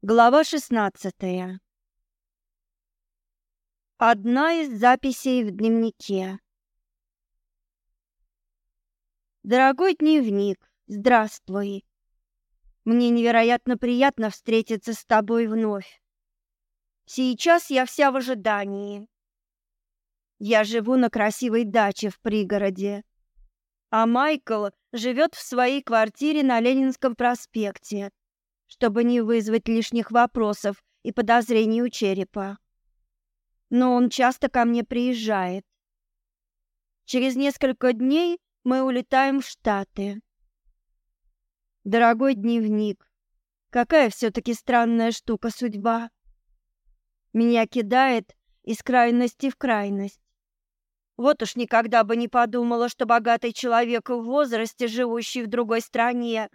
Глава 16. Одна из записей в дневнике. Дорогой дневник, здравствуй. Мне невероятно приятно встретиться с тобой вновь. Сейчас я вся в ожидании. Я живу на красивой даче в пригороде, а Майкл живет в своей квартире на Ленинском проспекте – чтобы не вызвать лишних вопросов и подозрений у черепа. Но он часто ко мне приезжает. Через несколько дней мы улетаем в Штаты. Дорогой дневник, какая все-таки странная штука судьба. Меня кидает из крайности в крайность. Вот уж никогда бы не подумала, что богатый человек в возрасте, живущий в другой стране,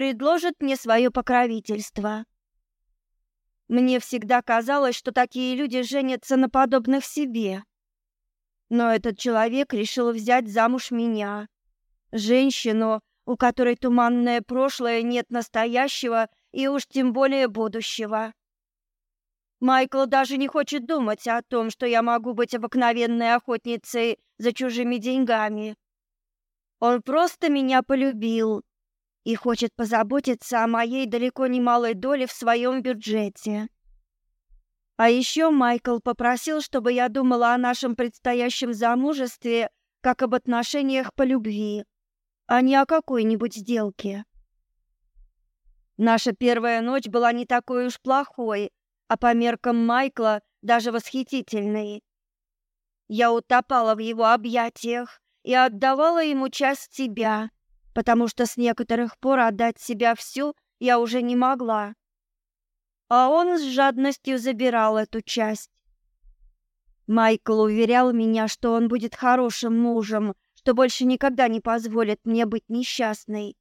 предложит мне свое покровительство. Мне всегда казалось, что такие люди женятся на подобных себе. Но этот человек решил взять замуж меня, женщину, у которой туманное прошлое, нет настоящего и уж тем более будущего. Майкл даже не хочет думать о том, что я могу быть обыкновенной охотницей за чужими деньгами. Он просто меня полюбил и хочет позаботиться о моей далеко не малой доле в своем бюджете. А еще Майкл попросил, чтобы я думала о нашем предстоящем замужестве как об отношениях по любви, а не о какой-нибудь сделке. Наша первая ночь была не такой уж плохой, а по меркам Майкла даже восхитительной. Я утопала в его объятиях и отдавала ему часть себя потому что с некоторых пор отдать себя всю я уже не могла. А он с жадностью забирал эту часть. Майкл уверял меня, что он будет хорошим мужем, что больше никогда не позволит мне быть несчастной.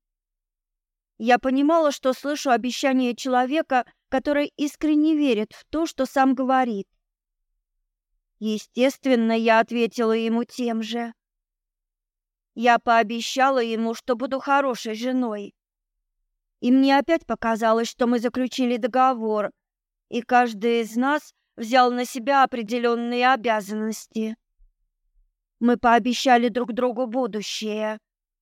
Я понимала, что слышу обещание человека, который искренне верит в то, что сам говорит. Естественно, я ответила ему тем же. Я пообещала ему, что буду хорошей женой. И мне опять показалось, что мы заключили договор, и каждый из нас взял на себя определенные обязанности. Мы пообещали друг другу будущее,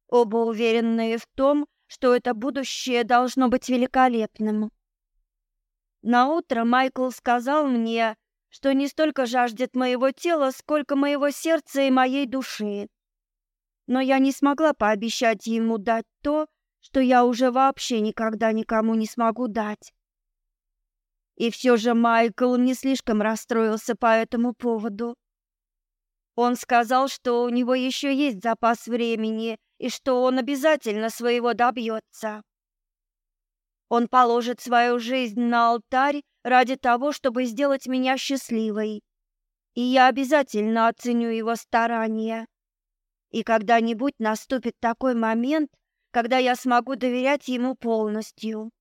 оба уверенные в том, что это будущее должно быть великолепным. На утро Майкл сказал мне, что не столько жаждет моего тела, сколько моего сердца и моей души но я не смогла пообещать ему дать то, что я уже вообще никогда никому не смогу дать. И все же Майкл не слишком расстроился по этому поводу. Он сказал, что у него еще есть запас времени и что он обязательно своего добьется. Он положит свою жизнь на алтарь ради того, чтобы сделать меня счастливой. И я обязательно оценю его старания. И когда-нибудь наступит такой момент, когда я смогу доверять ему полностью.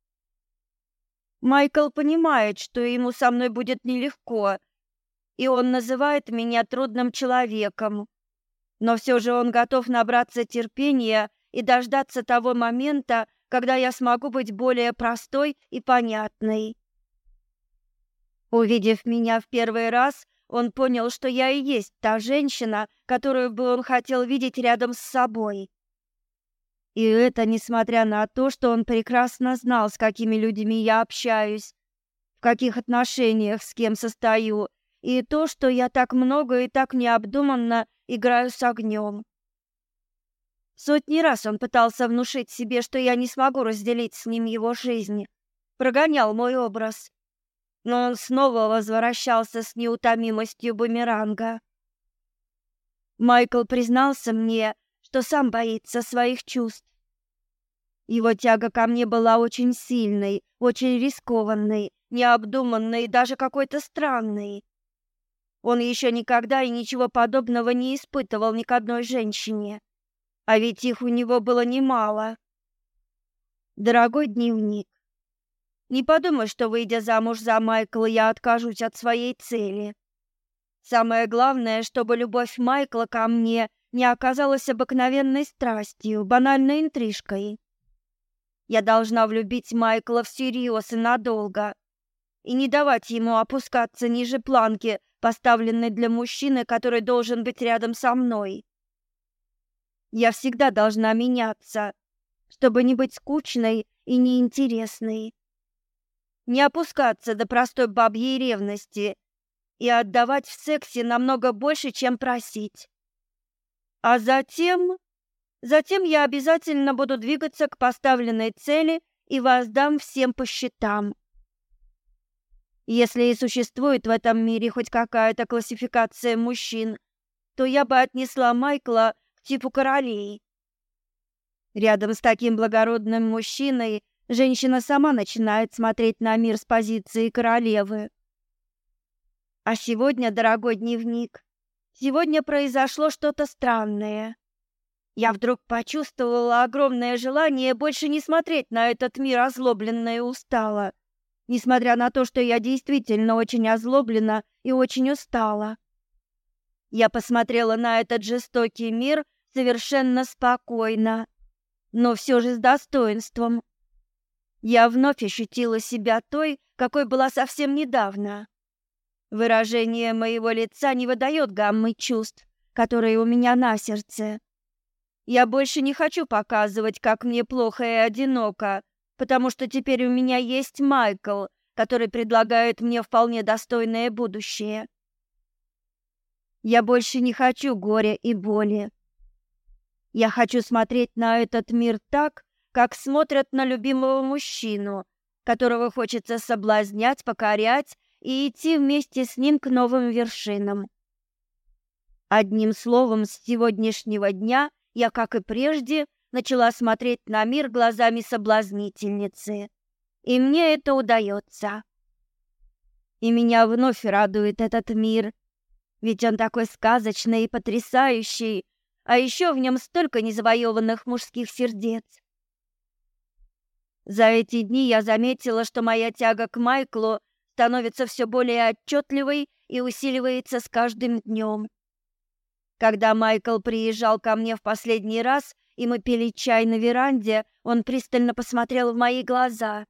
Майкл понимает, что ему со мной будет нелегко, и он называет меня трудным человеком. Но все же он готов набраться терпения и дождаться того момента, когда я смогу быть более простой и понятной. Увидев меня в первый раз, он понял, что я и есть та женщина, которую бы он хотел видеть рядом с собой. И это несмотря на то, что он прекрасно знал, с какими людьми я общаюсь, в каких отношениях с кем состою, и то, что я так много и так необдуманно играю с огнем. Сотни раз он пытался внушить себе, что я не смогу разделить с ним его жизнь. Прогонял мой образ, но он снова возвращался с неутомимостью бумеранга. Майкл признался мне, что сам боится своих чувств. Его тяга ко мне была очень сильной, очень рискованной, необдуманной, и даже какой-то странной. Он еще никогда и ничего подобного не испытывал ни к одной женщине. А ведь их у него было немало. Дорогой дневник, не подумай, что, выйдя замуж за Майкла, я откажусь от своей цели. Самое главное, чтобы любовь Майкла ко мне не оказалась обыкновенной страстью, банальной интрижкой. Я должна влюбить Майкла всерьез и надолго, и не давать ему опускаться ниже планки, поставленной для мужчины, который должен быть рядом со мной. Я всегда должна меняться, чтобы не быть скучной и неинтересной не опускаться до простой бабьей ревности и отдавать в сексе намного больше, чем просить. А затем... Затем я обязательно буду двигаться к поставленной цели и воздам всем по счетам. Если и существует в этом мире хоть какая-то классификация мужчин, то я бы отнесла Майкла к типу королей. Рядом с таким благородным мужчиной – Женщина сама начинает смотреть на мир с позиции королевы. А сегодня, дорогой дневник, сегодня произошло что-то странное. Я вдруг почувствовала огромное желание больше не смотреть на этот мир озлобленно и устала, несмотря на то, что я действительно очень озлоблена и очень устала. Я посмотрела на этот жестокий мир совершенно спокойно, но все же с достоинством. Я вновь ощутила себя той, какой была совсем недавно. Выражение моего лица не выдает гаммы чувств, которые у меня на сердце. Я больше не хочу показывать, как мне плохо и одиноко, потому что теперь у меня есть Майкл, который предлагает мне вполне достойное будущее. Я больше не хочу горя и боли. Я хочу смотреть на этот мир так, как смотрят на любимого мужчину, которого хочется соблазнять, покорять и идти вместе с ним к новым вершинам. Одним словом, с сегодняшнего дня я, как и прежде, начала смотреть на мир глазами соблазнительницы. И мне это удается. И меня вновь радует этот мир, ведь он такой сказочный и потрясающий, а еще в нем столько незавоеванных мужских сердец. За эти дни я заметила, что моя тяга к Майклу становится все более отчетливой и усиливается с каждым днем. Когда Майкл приезжал ко мне в последний раз, и мы пили чай на веранде, он пристально посмотрел в мои глаза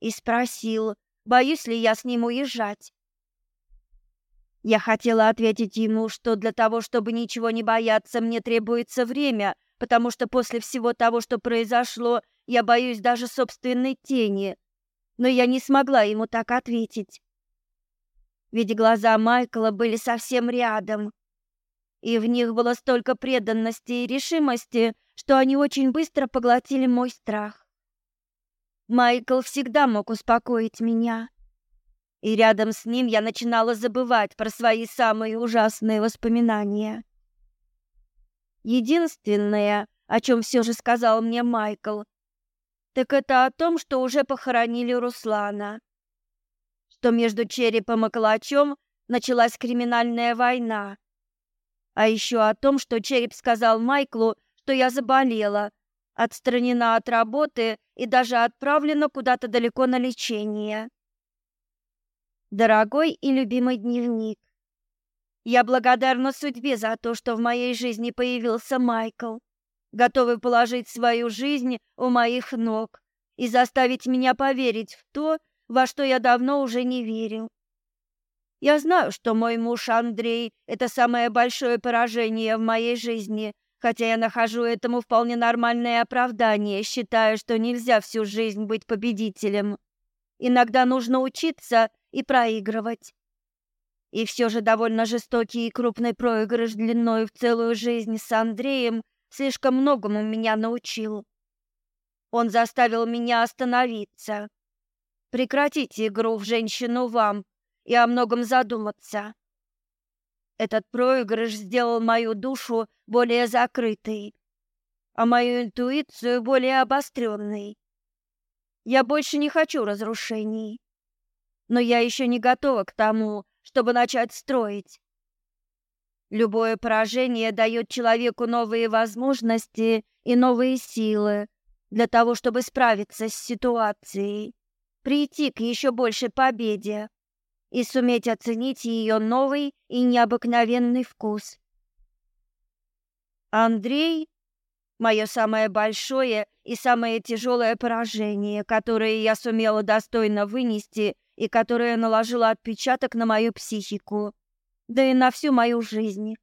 и спросил, боюсь ли я с ним уезжать. Я хотела ответить ему, что для того, чтобы ничего не бояться, мне требуется время, потому что после всего того, что произошло, я боюсь даже собственной тени, но я не смогла ему так ответить. Ведь глаза Майкла были совсем рядом, и в них было столько преданности и решимости, что они очень быстро поглотили мой страх. Майкл всегда мог успокоить меня, и рядом с ним я начинала забывать про свои самые ужасные воспоминания. Единственное, о чем все же сказал мне Майкл, так это о том, что уже похоронили Руслана. Что между черепом и калачом началась криминальная война. А еще о том, что череп сказал Майклу, что я заболела, отстранена от работы и даже отправлена куда-то далеко на лечение. Дорогой и любимый дневник, я благодарна судьбе за то, что в моей жизни появился Майкл. Готовы положить свою жизнь у моих ног и заставить меня поверить в то, во что я давно уже не верил. Я знаю, что мой муж Андрей – это самое большое поражение в моей жизни, хотя я нахожу этому вполне нормальное оправдание, считая, что нельзя всю жизнь быть победителем. Иногда нужно учиться и проигрывать. И все же довольно жестокий и крупный проигрыш длиною в целую жизнь с Андреем – Слишком многому меня научил. Он заставил меня остановиться, прекратить игру в женщину вам и о многом задуматься. Этот проигрыш сделал мою душу более закрытой, а мою интуицию более обостренной. Я больше не хочу разрушений, но я еще не готова к тому, чтобы начать строить. Любое поражение дает человеку новые возможности и новые силы для того, чтобы справиться с ситуацией, прийти к еще большей победе и суметь оценить ее новый и необыкновенный вкус. Андрей — мое самое большое и самое тяжелое поражение, которое я сумела достойно вынести и которое наложило отпечаток на мою психику да и на всю мою жизнь.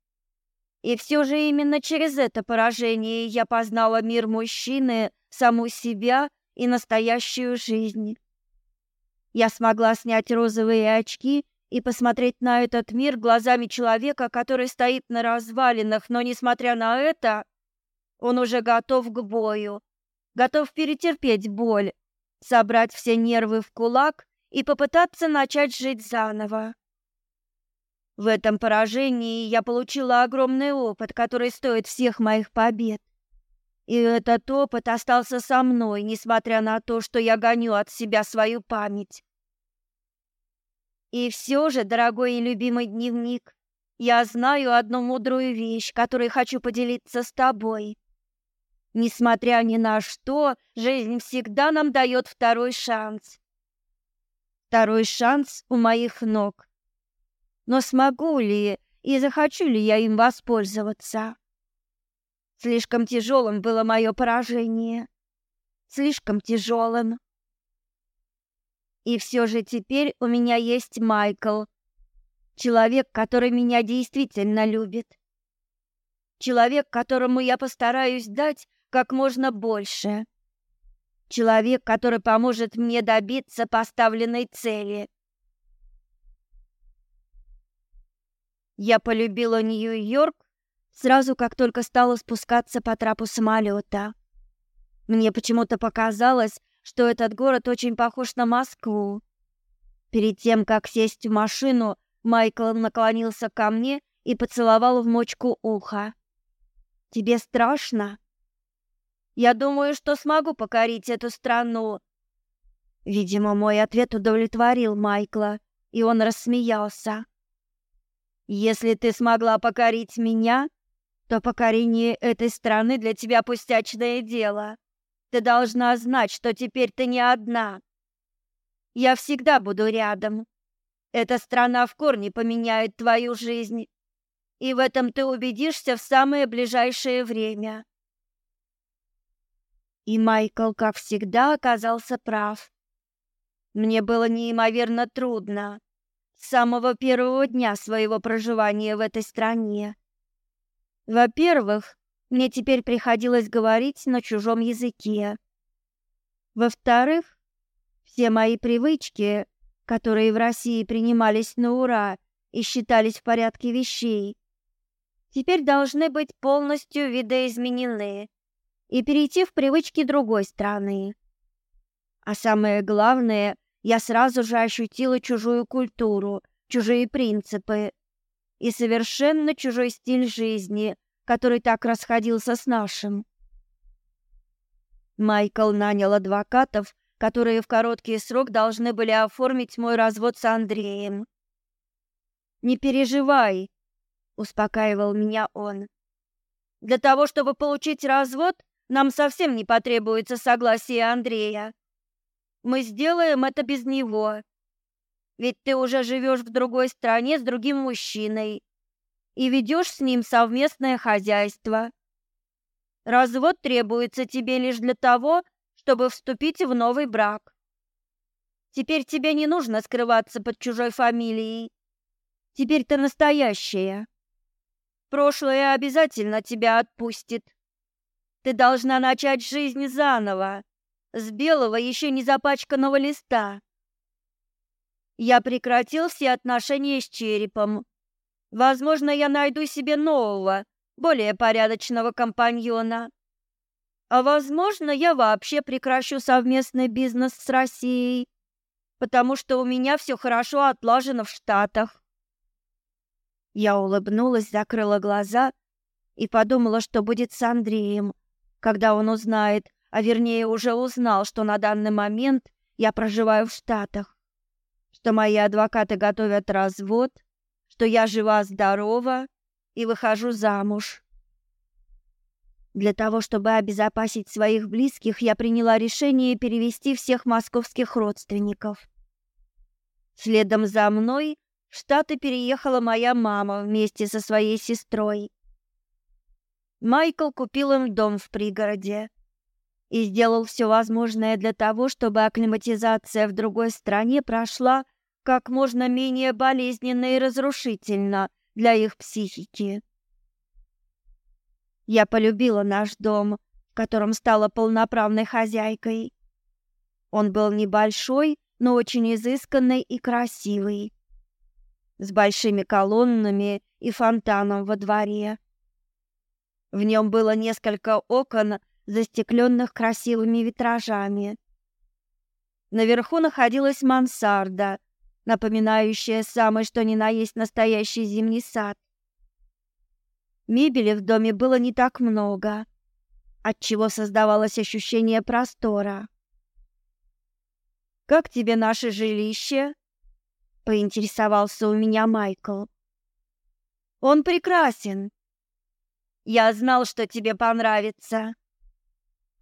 И все же именно через это поражение я познала мир мужчины, саму себя и настоящую жизнь. Я смогла снять розовые очки и посмотреть на этот мир глазами человека, который стоит на развалинах, но несмотря на это, он уже готов к бою, готов перетерпеть боль, собрать все нервы в кулак и попытаться начать жить заново. В этом поражении я получила огромный опыт, который стоит всех моих побед. И этот опыт остался со мной, несмотря на то, что я гоню от себя свою память. И все же, дорогой и любимый дневник, я знаю одну мудрую вещь, которой хочу поделиться с тобой. Несмотря ни на что, жизнь всегда нам дает второй шанс. Второй шанс у моих ног но смогу ли и захочу ли я им воспользоваться? Слишком тяжелым было мое поражение. Слишком тяжелым. И все же теперь у меня есть Майкл, человек, который меня действительно любит. Человек, которому я постараюсь дать как можно больше. Человек, который поможет мне добиться поставленной цели. Я полюбила Нью-Йорк сразу, как только стала спускаться по трапу самолета. Мне почему-то показалось, что этот город очень похож на Москву. Перед тем, как сесть в машину, Майкл наклонился ко мне и поцеловал в мочку уха. «Тебе страшно?» «Я думаю, что смогу покорить эту страну». Видимо, мой ответ удовлетворил Майкла, и он рассмеялся. Если ты смогла покорить меня, то покорение этой страны для тебя пустячное дело. Ты должна знать, что теперь ты не одна. Я всегда буду рядом. Эта страна в корне поменяет твою жизнь, и в этом ты убедишься в самое ближайшее время. И Майкл, как всегда, оказался прав. Мне было неимоверно трудно самого первого дня своего проживания в этой стране. Во-первых, мне теперь приходилось говорить на чужом языке. Во-вторых, все мои привычки, которые в России принимались на ура и считались в порядке вещей, теперь должны быть полностью видоизменены и перейти в привычки другой страны. А самое главное — я сразу же ощутила чужую культуру, чужие принципы и совершенно чужой стиль жизни, который так расходился с нашим. Майкл нанял адвокатов, которые в короткий срок должны были оформить мой развод с Андреем. «Не переживай», — успокаивал меня он. «Для того, чтобы получить развод, нам совсем не потребуется согласие Андрея. Мы сделаем это без него. Ведь ты уже живешь в другой стране с другим мужчиной и ведешь с ним совместное хозяйство. Развод требуется тебе лишь для того, чтобы вступить в новый брак. Теперь тебе не нужно скрываться под чужой фамилией. Теперь ты настоящая. Прошлое обязательно тебя отпустит. Ты должна начать жизнь заново с белого еще не запачканного листа. Я прекратил все отношения с черепом. Возможно, я найду себе нового, более порядочного компаньона. А возможно, я вообще прекращу совместный бизнес с Россией, потому что у меня все хорошо отлажено в Штатах. Я улыбнулась, закрыла глаза и подумала, что будет с Андреем, когда он узнает, а вернее уже узнал, что на данный момент я проживаю в Штатах, что мои адвокаты готовят развод, что я жива-здорова и выхожу замуж. Для того, чтобы обезопасить своих близких, я приняла решение перевести всех московских родственников. Следом за мной в Штаты переехала моя мама вместе со своей сестрой. Майкл купил им дом в пригороде и сделал все возможное для того, чтобы акклиматизация в другой стране прошла как можно менее болезненно и разрушительно для их психики. Я полюбила наш дом, в котором стала полноправной хозяйкой. Он был небольшой, но очень изысканный и красивый, с большими колоннами и фонтаном во дворе. В нем было несколько окон, застекленных красивыми витражами. Наверху находилась мансарда, напоминающая самое что ни на есть настоящий зимний сад. Мебели в доме было не так много, отчего создавалось ощущение простора. «Как тебе наше жилище?» — поинтересовался у меня Майкл. «Он прекрасен. Я знал, что тебе понравится»,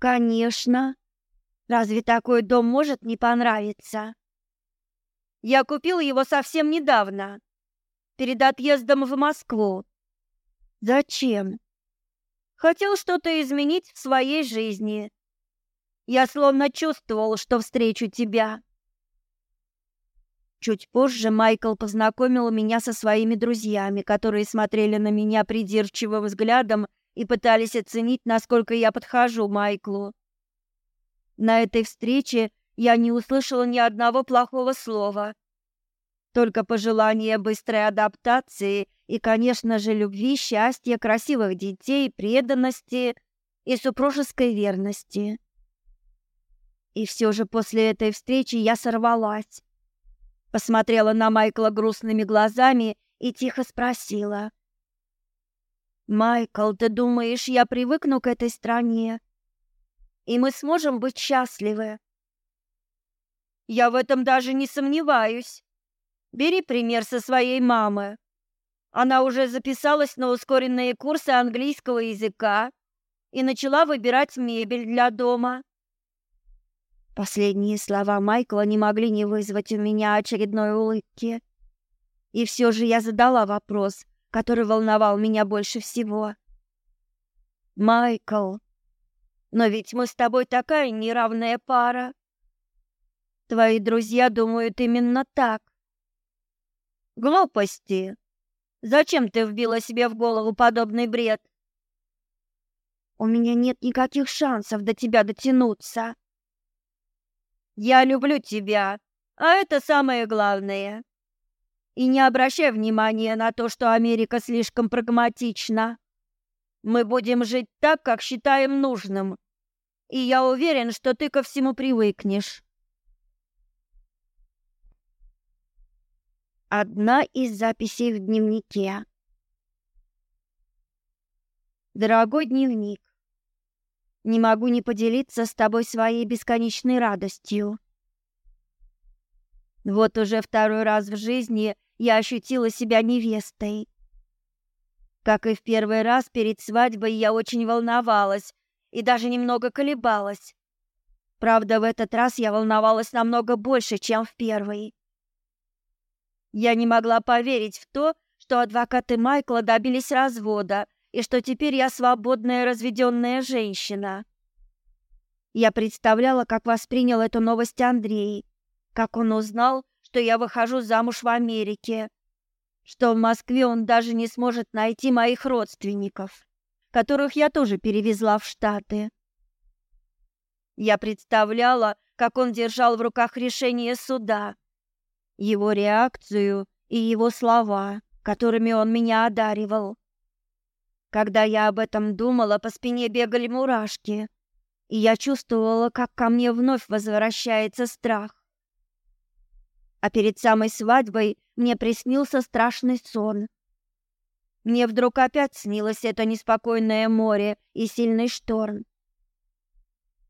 «Конечно. Разве такой дом может не понравиться?» «Я купил его совсем недавно, перед отъездом в Москву». «Зачем?» «Хотел что-то изменить в своей жизни. Я словно чувствовал, что встречу тебя». Чуть позже Майкл познакомил меня со своими друзьями, которые смотрели на меня придирчивым взглядом и пытались оценить, насколько я подхожу Майклу. На этой встрече я не услышала ни одного плохого слова. Только пожелания быстрой адаптации и, конечно же, любви, счастья, красивых детей, преданности и супружеской верности. И все же после этой встречи я сорвалась. Посмотрела на Майкла грустными глазами и тихо спросила: Майкл, ты думаешь, я привыкну к этой стране? И мы сможем быть счастливы. Я в этом даже не сомневаюсь. Бери пример со своей мамы. Она уже записалась на ускоренные курсы английского языка и начала выбирать мебель для дома. Последние слова Майкла не могли не вызвать у меня очередной улыбки. И все же я задала вопрос — который волновал меня больше всего. Майкл, но ведь мы с тобой такая неравная пара. Твои друзья думают именно так. Глупости. Зачем ты вбила себе в голову подобный бред? У меня нет никаких шансов до тебя дотянуться. Я люблю тебя, а это самое главное и не обращай внимания на то, что Америка слишком прагматична. Мы будем жить так, как считаем нужным. И я уверен, что ты ко всему привыкнешь. Одна из записей в дневнике. Дорогой дневник, не могу не поделиться с тобой своей бесконечной радостью. Вот уже второй раз в жизни я ощутила себя невестой. Как и в первый раз перед свадьбой я очень волновалась и даже немного колебалась. Правда, в этот раз я волновалась намного больше, чем в первый. Я не могла поверить в то, что адвокаты Майкла добились развода и что теперь я свободная разведенная женщина. Я представляла, как воспринял эту новость Андрей, как он узнал, что я выхожу замуж в Америке, что в Москве он даже не сможет найти моих родственников, которых я тоже перевезла в Штаты. Я представляла, как он держал в руках решение суда, его реакцию и его слова, которыми он меня одаривал. Когда я об этом думала, по спине бегали мурашки, и я чувствовала, как ко мне вновь возвращается страх. А перед самой свадьбой мне приснился страшный сон. Мне вдруг опять снилось это неспокойное море и сильный шторм.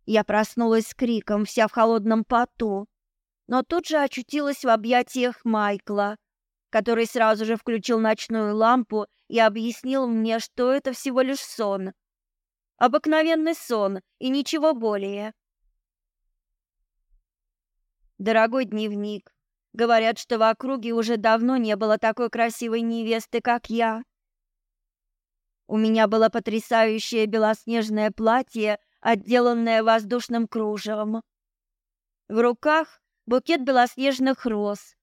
Я проснулась с криком, вся в холодном поту, но тут же очутилась в объятиях Майкла, который сразу же включил ночную лампу и объяснил мне, что это всего лишь сон. Обыкновенный сон и ничего более. Дорогой дневник, Говорят, что в округе уже давно не было такой красивой невесты, как я. У меня было потрясающее белоснежное платье, отделанное воздушным кружевом. В руках букет белоснежных роз,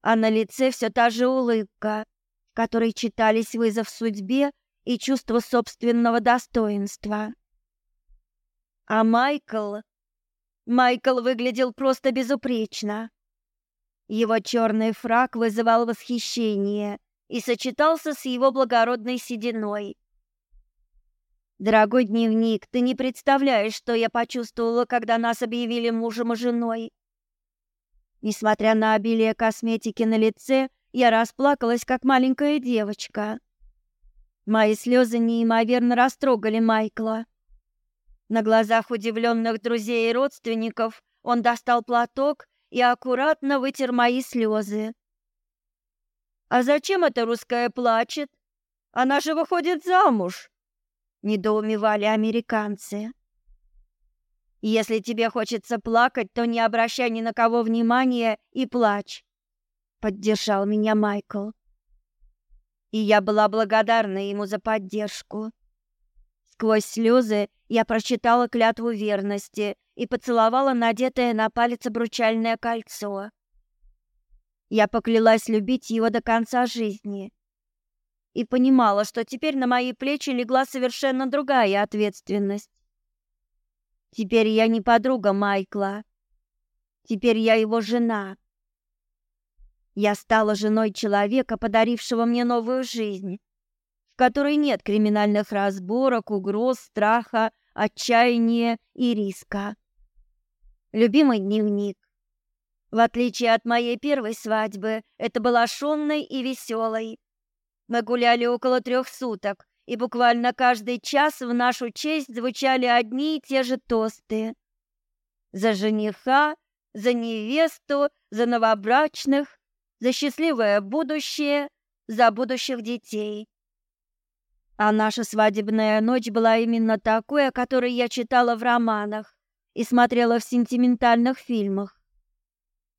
а на лице все та же улыбка, которой читались вызов судьбе и чувство собственного достоинства. А Майкл... Майкл выглядел просто безупречно. Его черный фраг вызывал восхищение и сочетался с его благородной сединой. «Дорогой дневник, ты не представляешь, что я почувствовала, когда нас объявили мужем и женой». Несмотря на обилие косметики на лице, я расплакалась, как маленькая девочка. Мои слезы неимоверно растрогали Майкла. На глазах удивленных друзей и родственников он достал платок и аккуратно вытер мои слезы. «А зачем эта русская плачет? Она же выходит замуж!» — недоумевали американцы. «Если тебе хочется плакать, то не обращай ни на кого внимания и плачь», — поддержал меня Майкл. И я была благодарна ему за поддержку. Сквозь слезы я прочитала клятву верности и поцеловала надетое на палец обручальное кольцо. Я поклялась любить его до конца жизни и понимала, что теперь на мои плечи легла совершенно другая ответственность. Теперь я не подруга Майкла. Теперь я его жена. Я стала женой человека, подарившего мне новую жизнь, в которой нет криминальных разборок, угроз, страха, отчаяния и риска. Любимый дневник. В отличие от моей первой свадьбы, это была шумной и веселой. Мы гуляли около трех суток, и буквально каждый час в нашу честь звучали одни и те же тосты. За жениха, за невесту, за новобрачных, за счастливое будущее, за будущих детей. А наша свадебная ночь была именно такой, о которой я читала в романах и смотрела в сентиментальных фильмах.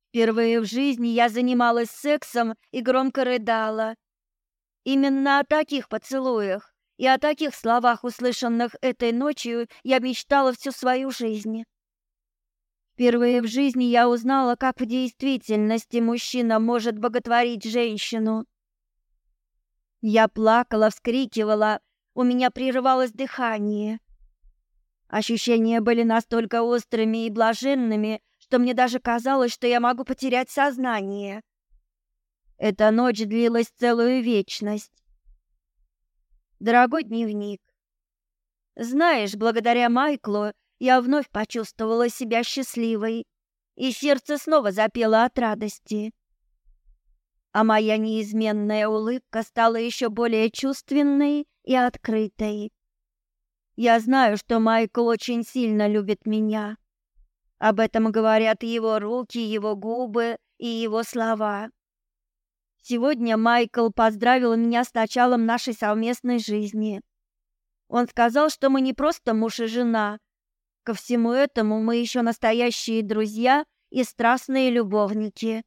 Впервые в жизни я занималась сексом и громко рыдала. Именно о таких поцелуях и о таких словах, услышанных этой ночью, я мечтала всю свою жизнь. Впервые в жизни я узнала, как в действительности мужчина может боготворить женщину. Я плакала, вскрикивала, у меня прерывалось дыхание. Ощущения были настолько острыми и блаженными, что мне даже казалось, что я могу потерять сознание. Эта ночь длилась целую вечность. Дорогой дневник, знаешь, благодаря Майклу я вновь почувствовала себя счастливой, и сердце снова запело от радости. А моя неизменная улыбка стала еще более чувственной и открытой. Я знаю, что Майкл очень сильно любит меня. Об этом говорят его руки, его губы и его слова. Сегодня Майкл поздравил меня с началом нашей совместной жизни. Он сказал, что мы не просто муж и жена. Ко всему этому мы еще настоящие друзья и страстные любовники.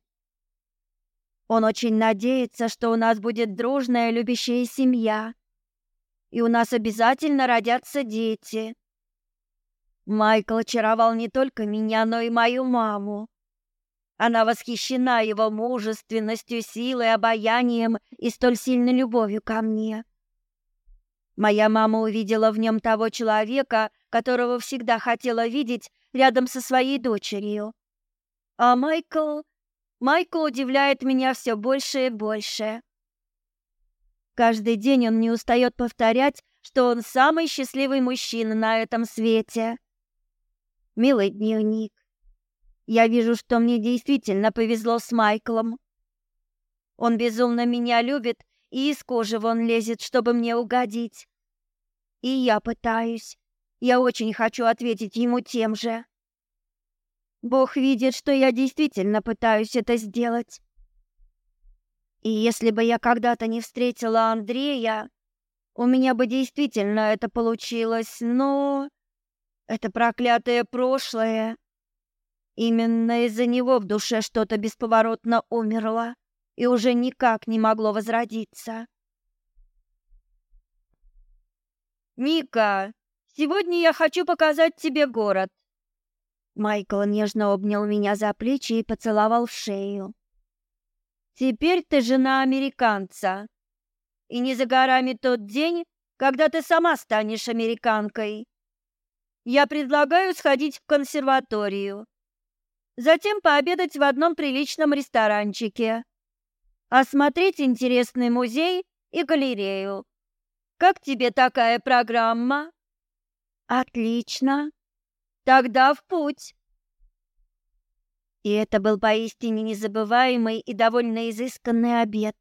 Он очень надеется, что у нас будет дружная любящая семья и у нас обязательно родятся дети. Майкл очаровал не только меня, но и мою маму. Она восхищена его мужественностью, силой, обаянием и столь сильной любовью ко мне. Моя мама увидела в нем того человека, которого всегда хотела видеть рядом со своей дочерью. А Майкл... Майкл удивляет меня все больше и больше. Каждый день он не устает повторять, что он самый счастливый мужчина на этом свете. Милый дневник, я вижу, что мне действительно повезло с Майклом. Он безумно меня любит, и из кожи вон лезет, чтобы мне угодить. И я пытаюсь. Я очень хочу ответить ему тем же. Бог видит, что я действительно пытаюсь это сделать. И если бы я когда-то не встретила Андрея, у меня бы действительно это получилось, но это проклятое прошлое. Именно из-за него в душе что-то бесповоротно умерло и уже никак не могло возродиться. Мика, сегодня я хочу показать тебе город. Майкл нежно обнял меня за плечи и поцеловал в шею. Теперь ты жена американца. И не за горами тот день, когда ты сама станешь американкой. Я предлагаю сходить в консерваторию. Затем пообедать в одном приличном ресторанчике. Осмотреть интересный музей и галерею. Как тебе такая программа? Отлично. Тогда в путь. И это был поистине незабываемый и довольно изысканный обед.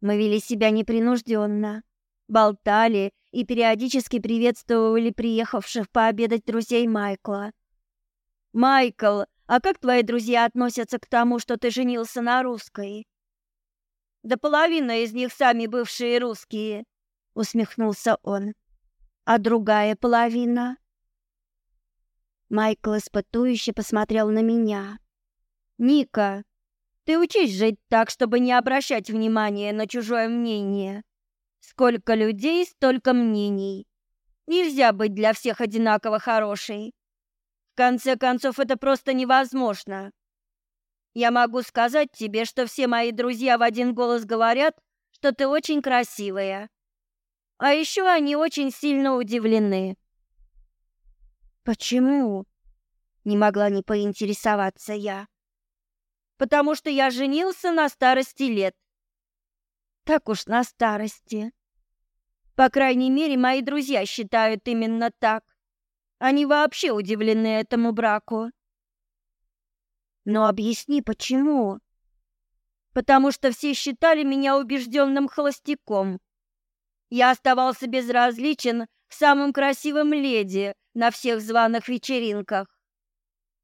Мы вели себя непринужденно, болтали и периодически приветствовали приехавших пообедать друзей Майкла. «Майкл, а как твои друзья относятся к тому, что ты женился на русской?» «Да половина из них сами бывшие русские», — усмехнулся он. «А другая половина?» Майкл испытующе посмотрел на меня. Ника, ты учись жить так, чтобы не обращать внимания на чужое мнение. Сколько людей, столько мнений. Нельзя быть для всех одинаково хорошей. В конце концов, это просто невозможно. Я могу сказать тебе, что все мои друзья в один голос говорят, что ты очень красивая. А еще они очень сильно удивлены. Почему? Не могла не поинтересоваться я потому что я женился на старости лет. Так уж на старости. По крайней мере, мои друзья считают именно так. Они вообще удивлены этому браку. Но объясни, почему? Потому что все считали меня убежденным холостяком. Я оставался безразличен к самым красивым леди на всех званых вечеринках.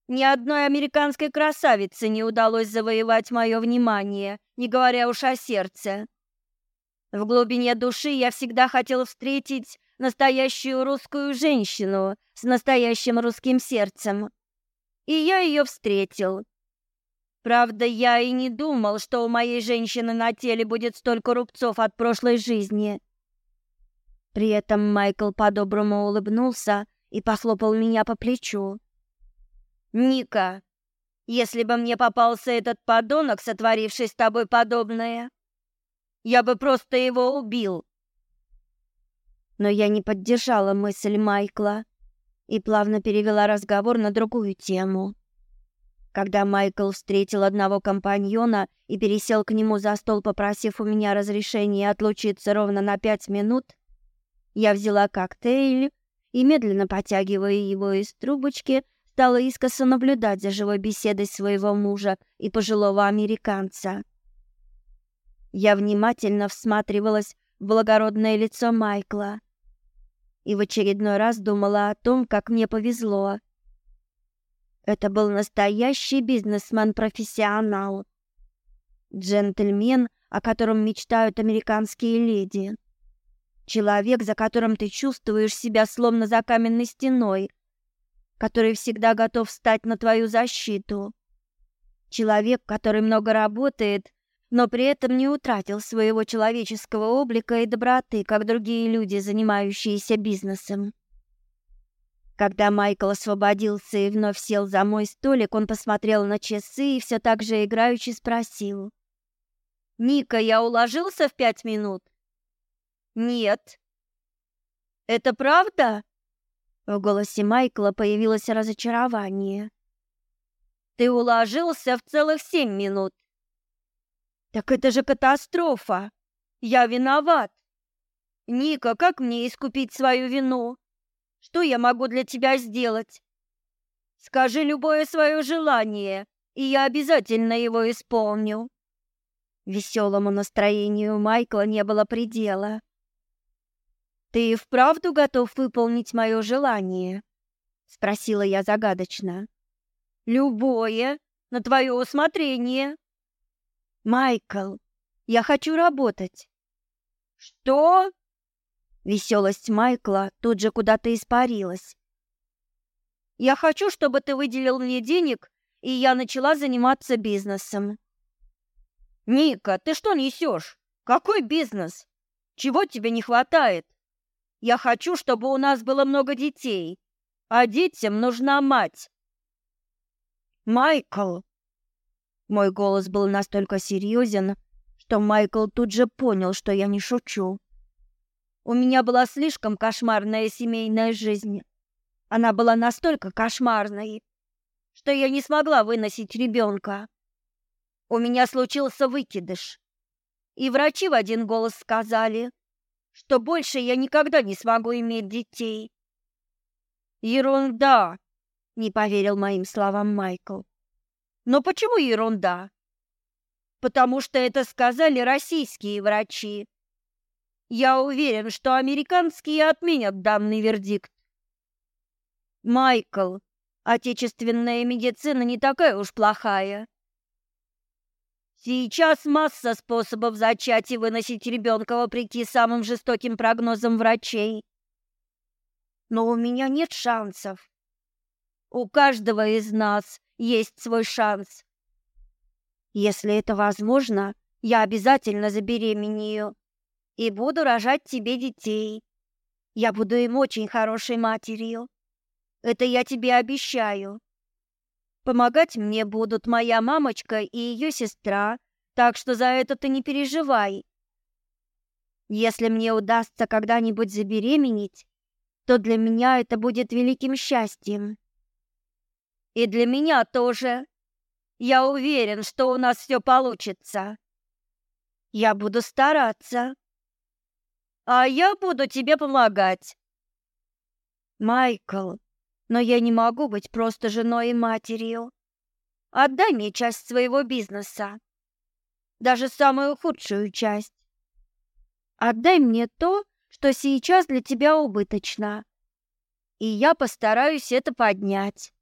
Ни одной американской красавице не удалось завоевать мое внимание, не говоря уж о сердце. В глубине души я всегда хотел встретить настоящую русскую женщину с настоящим русским сердцем. И я ее встретил. Правда, я и не думал, что у моей женщины на теле будет столько рубцов от прошлой жизни. При этом Майкл по-доброму улыбнулся и похлопал меня по плечу. Ника, если бы мне попался этот подонок, сотворивший с тобой подобное, я бы просто его убил. Но я не поддержала мысль Майкла и плавно перевела разговор на другую тему. Когда Майкл встретил одного компаньона и пересел к нему за стол, попросив у меня разрешения отлучиться ровно на пять минут, я взяла коктейль и, медленно потягивая его из трубочки, стала искоса наблюдать за живой беседой своего мужа и пожилого американца. Я внимательно всматривалась в благородное лицо Майкла и в очередной раз думала о том, как мне повезло. Это был настоящий бизнесмен-профессионал. Джентльмен, о котором мечтают американские леди. Человек, за которым ты чувствуешь себя словно за каменной стеной, который всегда готов встать на твою защиту. Человек, который много работает, но при этом не утратил своего человеческого облика и доброты, как другие люди, занимающиеся бизнесом. Когда Майкл освободился и вновь сел за мой столик, он посмотрел на часы и все так же играючи спросил. «Ника, я уложился в пять минут?» «Нет». «Это правда?» В голосе Майкла появилось разочарование. «Ты уложился в целых семь минут!» «Так это же катастрофа! Я виноват!» «Ника, как мне искупить свою вину? Что я могу для тебя сделать?» «Скажи любое свое желание, и я обязательно его исполню!» Веселому настроению Майкла не было предела. «Ты вправду готов выполнить мое желание?» — спросила я загадочно. «Любое, на твое усмотрение». «Майкл, я хочу работать». «Что?» Веселость Майкла тут же куда-то испарилась. «Я хочу, чтобы ты выделил мне денег, и я начала заниматься бизнесом». «Ника, ты что несешь? Какой бизнес? Чего тебе не хватает?» Я хочу, чтобы у нас было много детей, а детям нужна мать. Майкл. Мой голос был настолько серьезен, что Майкл тут же понял, что я не шучу. У меня была слишком кошмарная семейная жизнь. Она была настолько кошмарной, что я не смогла выносить ребенка. У меня случился выкидыш. И врачи в один голос сказали, что больше я никогда не смогу иметь детей. Ерунда, не поверил моим словам Майкл. Но почему ерунда? Потому что это сказали российские врачи. Я уверен, что американские отменят данный вердикт. Майкл, отечественная медицина не такая уж плохая. Сейчас масса способов зачать и выносить ребенка вопреки самым жестоким прогнозам врачей. Но у меня нет шансов. У каждого из нас есть свой шанс. Если это возможно, я обязательно забеременею и буду рожать тебе детей. Я буду им очень хорошей матерью. Это я тебе обещаю. Помогать мне будут моя мамочка и ее сестра, так что за это ты не переживай. Если мне удастся когда-нибудь забеременеть, то для меня это будет великим счастьем. И для меня тоже. Я уверен, что у нас все получится. Я буду стараться. А я буду тебе помогать. Майкл, но я не могу быть просто женой и матерью. Отдай мне часть своего бизнеса, даже самую худшую часть. Отдай мне то, что сейчас для тебя убыточно, и я постараюсь это поднять.